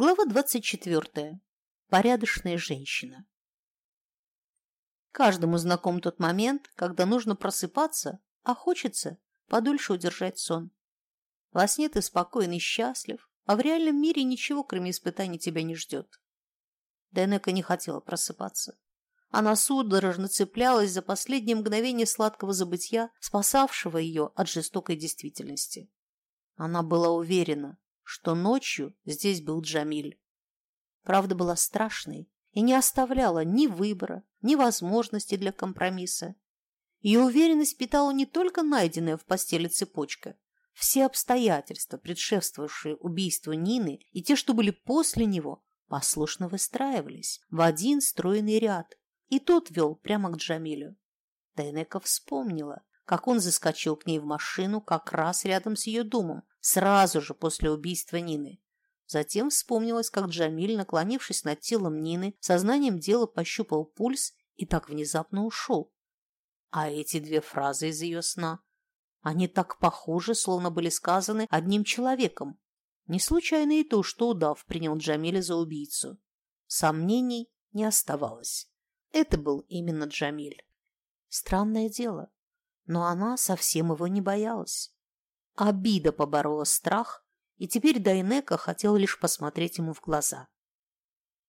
Глава 24. Порядочная женщина. Каждому знаком тот момент, когда нужно просыпаться, а хочется подольше удержать сон. Во сне ты спокоен и счастлив, а в реальном мире ничего, кроме испытаний, тебя не ждет. Денека не хотела просыпаться. Она судорожно цеплялась за последнее мгновение сладкого забытья, спасавшего ее от жестокой действительности. Она была уверена, что ночью здесь был Джамиль. Правда была страшной и не оставляла ни выбора, ни возможности для компромисса. Ее уверенность питала не только найденная в постели цепочка. Все обстоятельства, предшествовавшие убийству Нины, и те, что были после него, послушно выстраивались в один стройный ряд, и тот вел прямо к Джамилю. Тайнека вспомнила, как он заскочил к ней в машину как раз рядом с ее домом, сразу же после убийства Нины. Затем вспомнилось, как Джамиль, наклонившись над телом Нины, сознанием дела пощупал пульс и так внезапно ушел. А эти две фразы из ее сна, они так похожи, словно были сказаны одним человеком. Не случайно и то, что удав принял Джамиля за убийцу. Сомнений не оставалось. Это был именно Джамиль. Странное дело, но она совсем его не боялась. Обида поборола страх, и теперь Дайнека хотел лишь посмотреть ему в глаза.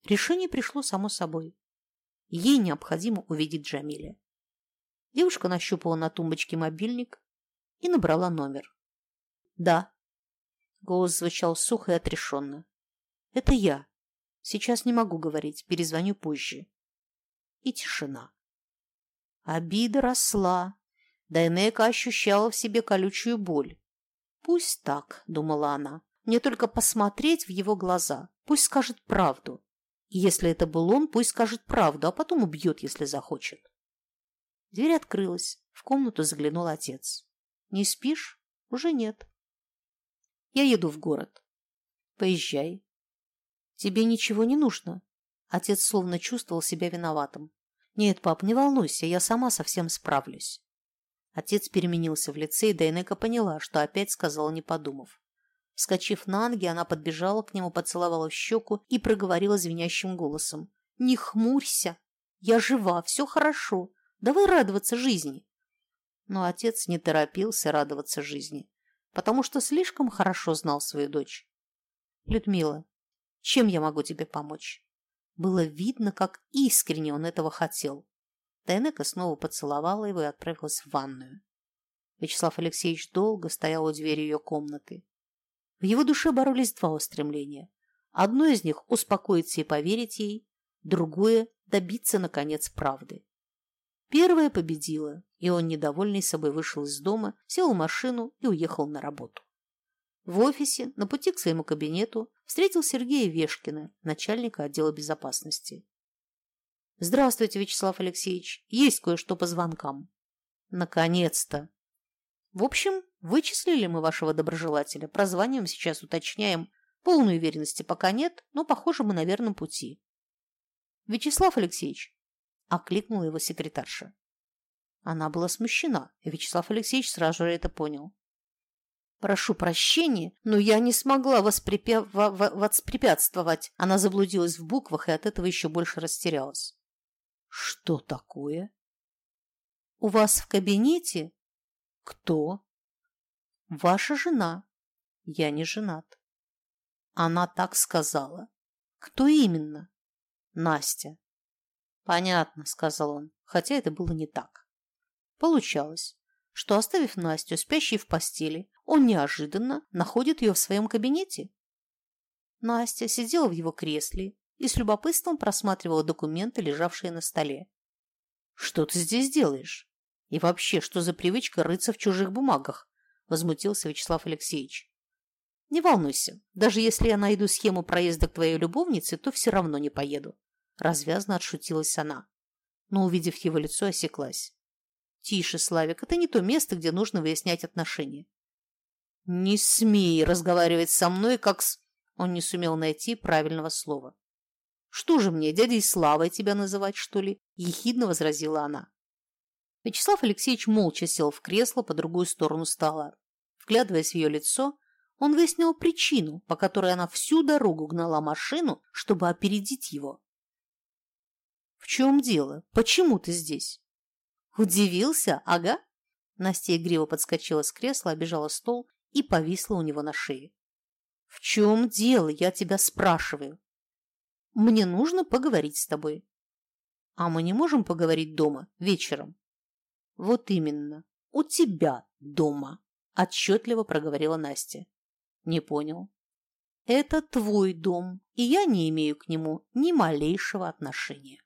Решение пришло само собой. Ей необходимо увидеть Джамиля. Девушка нащупала на тумбочке мобильник и набрала номер. «Да». Голос звучал сухо и отрешенно. «Это я. Сейчас не могу говорить, перезвоню позже». И тишина. Обида росла. Дайнека ощущала в себе колючую боль. «Пусть так», — думала она. «Мне только посмотреть в его глаза. Пусть скажет правду. Если это был он, пусть скажет правду, а потом убьет, если захочет». Дверь открылась. В комнату заглянул отец. «Не спишь? Уже нет». «Я еду в город». «Поезжай». «Тебе ничего не нужно?» Отец словно чувствовал себя виноватым. «Нет, пап, не волнуйся, я сама совсем справлюсь». Отец переменился в лице, и Дайнека поняла, что опять сказала, не подумав. Вскочив на ноги, она подбежала к нему, поцеловала в щеку и проговорила звенящим голосом. «Не хмурься! Я жива, все хорошо. Давай радоваться жизни!» Но отец не торопился радоваться жизни, потому что слишком хорошо знал свою дочь. «Людмила, чем я могу тебе помочь?» Было видно, как искренне он этого хотел. Тайнека снова поцеловала его и отправилась в ванную. Вячеслав Алексеевич долго стоял у двери ее комнаты. В его душе боролись два устремления. Одно из них – успокоиться и поверить ей, другое – добиться, наконец, правды. Первое победило, и он, недовольный собой, вышел из дома, сел в машину и уехал на работу. В офисе, на пути к своему кабинету, встретил Сергея Вешкина, начальника отдела безопасности. Здравствуйте, Вячеслав Алексеевич. Есть кое-что по звонкам. Наконец-то. В общем, вычислили мы вашего доброжелателя. Прозваниваем сейчас, уточняем. Полной уверенности пока нет, но, похоже, мы на верном пути. Вячеслав Алексеевич, окликнула его секретарша. Она была смущена, и Вячеслав Алексеевич сразу же это понял. «Прошу прощения, но я не смогла воспрепя... воспрепятствовать». Она заблудилась в буквах и от этого еще больше растерялась. Что такое? У вас в кабинете? Кто? Ваша жена. Я не женат. Она так сказала. Кто именно? Настя. Понятно, сказал он, хотя это было не так. Получалось, что, оставив Настю спящей в постели, он неожиданно находит ее в своем кабинете. Настя сидела в его кресле и с любопытством просматривала документы, лежавшие на столе. «Что ты здесь делаешь? И вообще, что за привычка рыться в чужих бумагах?» – возмутился Вячеслав Алексеевич. «Не волнуйся, даже если я найду схему проезда к твоей любовнице, то все равно не поеду», – развязно отшутилась она. Но, увидев его лицо, осеклась. «Тише, Славик, это не то место, где нужно выяснять отношения». «Не смей разговаривать со мной, как с...» Он не сумел найти правильного слова. «Что же мне, дядей Славой тебя называть, что ли?» – ехидно возразила она. Вячеслав Алексеевич молча сел в кресло по другую сторону стола. Вглядываясь в ее лицо, Он выяснил причину, по которой она всю дорогу гнала машину, чтобы опередить его. «В чем дело? Почему ты здесь?» «Удивился? Ага». Настя игриво подскочила с кресла, обежала стол и повисла у него на шее. «В чем дело? Я тебя спрашиваю. Мне нужно поговорить с тобой». «А мы не можем поговорить дома, вечером?» «Вот именно. У тебя дома», – отчетливо проговорила Настя. Не понял. Это твой дом, и я не имею к нему ни малейшего отношения.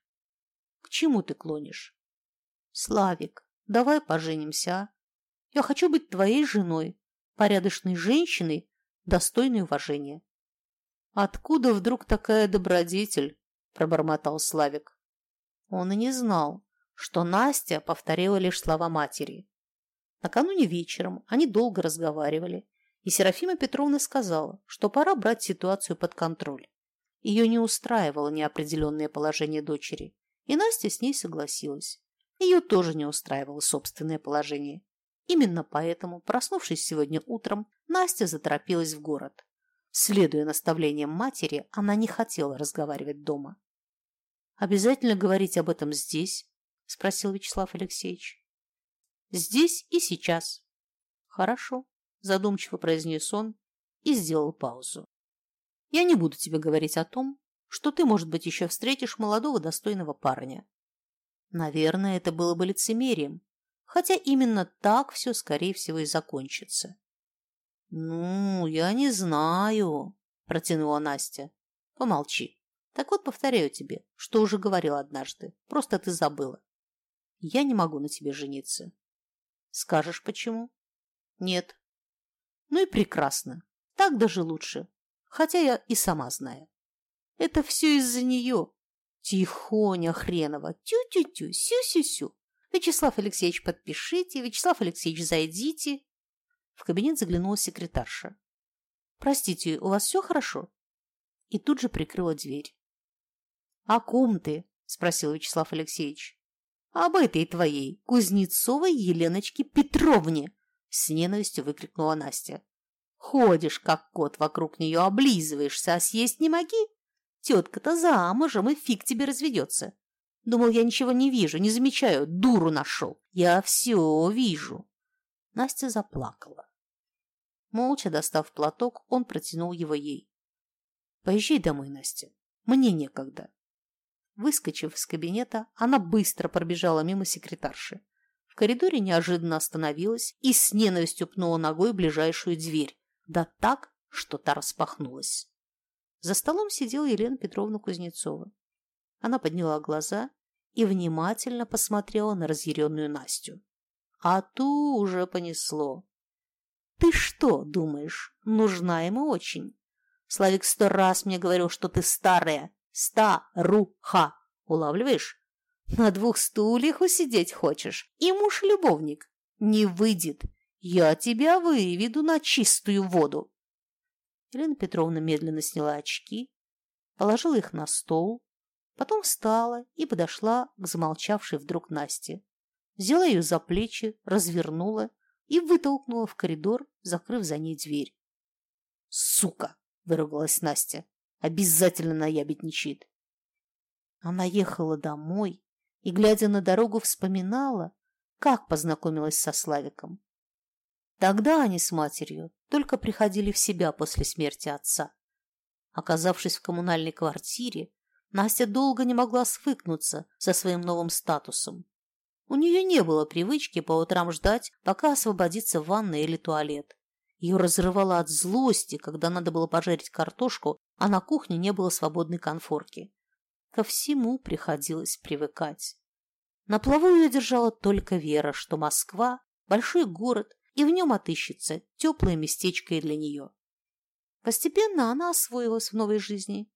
К чему ты клонишь? Славик, давай поженимся, а? Я хочу быть твоей женой, порядочной женщиной, достойной уважения. Откуда вдруг такая добродетель? Пробормотал Славик. Он и не знал, что Настя повторила лишь слова матери. Накануне вечером они долго разговаривали, и Серафима Петровна сказала, что пора брать ситуацию под контроль. Ее не устраивало неопределенное положение дочери, и Настя с ней согласилась. Ее тоже не устраивало собственное положение. Именно поэтому, проснувшись сегодня утром, Настя заторопилась в город. Следуя наставлениям матери, она не хотела разговаривать дома. «Обязательно говорить об этом здесь?» – спросил Вячеслав Алексеевич. «Здесь и сейчас». «Хорошо», задумчиво произнес он и сделал паузу. Я не буду тебе говорить о том, что ты, может быть, еще встретишь молодого достойного парня. Наверное, это было бы лицемерием, хотя именно так все, скорее всего, и закончится. «Ну, я не знаю», – протянула Настя. «Помолчи. Так вот, повторяю тебе, что уже говорил однажды. Просто ты забыла. Я не могу на тебе жениться». «Скажешь, почему?» «Нет, ну и прекрасно. Так даже лучше. Хотя я и сама знаю. Это все из-за нее. Тихоня хренова. Тю-тю-тю, сю-сю-сю. Вячеслав Алексеевич, подпишите. Вячеслав Алексеевич, зайдите. В кабинет заглянула секретарша. Простите, у вас все хорошо? И тут же прикрыла дверь. «О ком ты?» – спросил Вячеслав Алексеевич. «Об этой твоей, Кузнецовой Еленочке Петровне!» С ненавистью выкрикнула Настя. Ходишь, как кот, вокруг нее облизываешься, а съесть не моги? Тетка-то замужем, и фиг тебе разведется. Думал, я ничего не вижу, не замечаю, дуру нашел. Я все вижу. Настя заплакала. Молча достав платок, он протянул его ей. Поезжай домой, Настя. Мне некогда. Выскочив из кабинета, она быстро пробежала мимо секретарши. В коридоре неожиданно остановилась и с ненавистью пнула ногой ближайшую дверь, да так, что та распахнулась. За столом сидела Елена Петровна Кузнецова. Она подняла глаза и внимательно посмотрела на разъяренную Настю. А ту уже понесло. «Ты что, думаешь, нужна ему очень? Славик сто раз мне говорил, что ты старая, старуха, улавливаешь? На двух стульях усидеть хочешь, и муж-любовник. Не выйдет. Я тебя выведу на чистую воду. Елена Петровна медленно сняла очки, положила их на стол, потом встала и подошла к замолчавшей вдруг Насте. Взяла ее за плечи, развернула и вытолкнула в коридор, закрыв за ней дверь. «Сука!» – выругалась Настя. «Обязательно наябедничает!» Она ехала домой, и, глядя на дорогу, вспоминала, как познакомилась со Славиком. Тогда они с матерью только приходили в себя после смерти отца. Оказавшись в коммунальной квартире, Настя долго не могла свыкнуться со своим новым статусом. У нее не было привычки по утрам ждать, пока освободится ванна или туалет. Ее разрывало от злости, когда надо было пожарить картошку, а на кухне не было свободной конфорки. Ко всему приходилось привыкать. На плаву ее держала только вера, что Москва – большой город, и в нем отыщется теплое местечко и для нее. Постепенно она освоилась в новой жизни.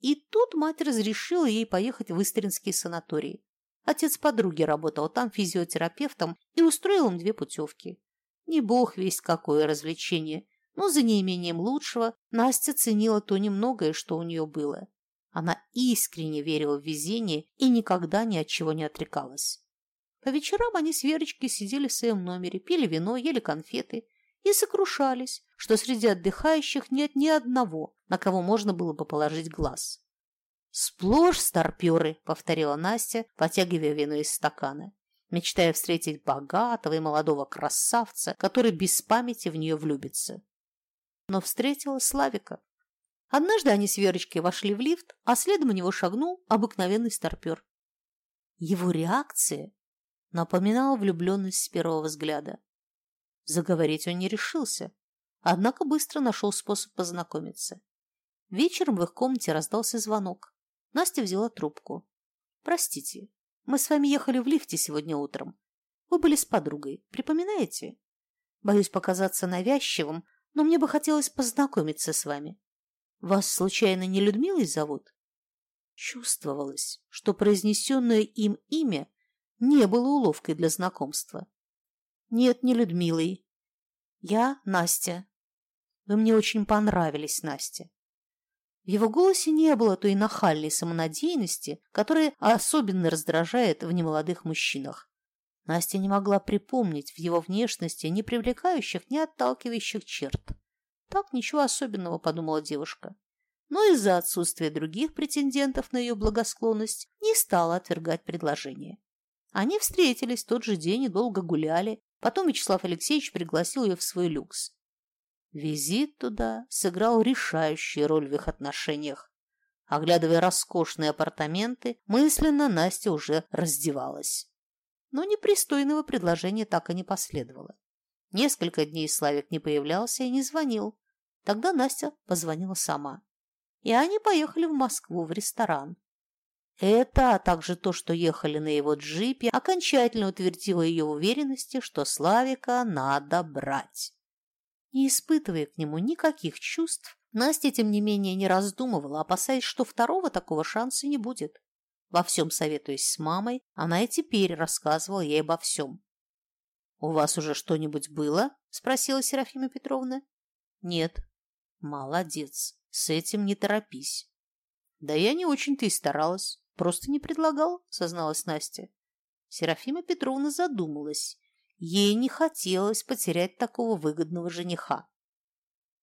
И тут мать разрешила ей поехать в Истринский санаторий. Отец подруги работал там физиотерапевтом и устроил им две путевки. Не бог весть какое развлечение, но за неимением лучшего Настя ценила то немногое, что у нее было. Она искренне верила в везение и никогда ни от чего не отрекалась. По вечерам они с Верочкой сидели в своем номере, пили вино, ели конфеты и сокрушались, что среди отдыхающих нет ни одного, на кого можно было бы положить глаз. «Сплошь старперы», — повторила Настя, потягивая вино из стакана, мечтая встретить богатого и молодого красавца, который без памяти в нее влюбится. Но встретила Славика. Однажды они с Верочкой вошли в лифт, а следом у него шагнул обыкновенный старпер. Его реакция напоминала влюбленность с первого взгляда. Заговорить он не решился, однако быстро нашел способ познакомиться. Вечером в их комнате раздался звонок. Настя взяла трубку. «Простите, мы с вами ехали в лифте сегодня утром. Вы были с подругой, припоминаете? Боюсь показаться навязчивым, но мне бы хотелось познакомиться с вами. Вас, случайно, не Людмилой зовут?» Чувствовалось, что произнесенное им имя не было уловкой для знакомства. Нет, не Людмилой. Я Настя. Вы мне очень понравились, Настя. В его голосе не было той нахальной самонадеянности, которая особенно раздражает в немолодых мужчинах. Настя не могла припомнить в его внешности ни привлекающих, ни отталкивающих черт. Так ничего особенного, подумала девушка. Но из-за отсутствия других претендентов на ее благосклонность не стала отвергать предложение. Они встретились тот же день и долго гуляли, Потом Вячеслав Алексеевич пригласил ее в свой люкс. Визит туда сыграл решающую роль в их отношениях. Оглядывая роскошные апартаменты, мысленно Настя уже раздевалась. Но непристойного предложения так и не последовало. Несколько дней Славик не появлялся и не звонил. Тогда Настя позвонила сама. И они поехали в Москву в ресторан. Это, а также то, что ехали на его джипе, окончательно утвердило ее уверенности, что Славика надо брать. Не испытывая к нему никаких чувств, Настя, тем не менее, не раздумывала, опасаясь, что второго такого шанса не будет. Во всем советуясь с мамой, она и теперь рассказывала ей обо всем. «У вас уже что-нибудь было?» – спросила Серафима Петровна. «Нет». «Молодец, с этим не торопись». «Да я не очень-то и старалась. Просто не предлагал, созналась Настя. Серафима Петровна задумалась. Ей не хотелось потерять такого выгодного жениха.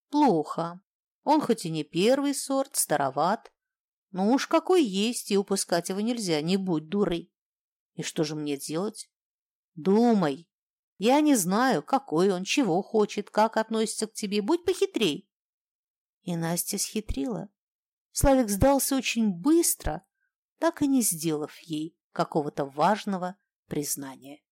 Плохо. Он хоть и не первый сорт, староват, но уж какой есть, и упускать его нельзя, не будь дурой. И что же мне делать? Думай. Я не знаю, какой он, чего хочет, как относится к тебе. Будь похитрей. И Настя схитрила. Славик сдался очень быстро, так и не сделав ей какого-то важного признания.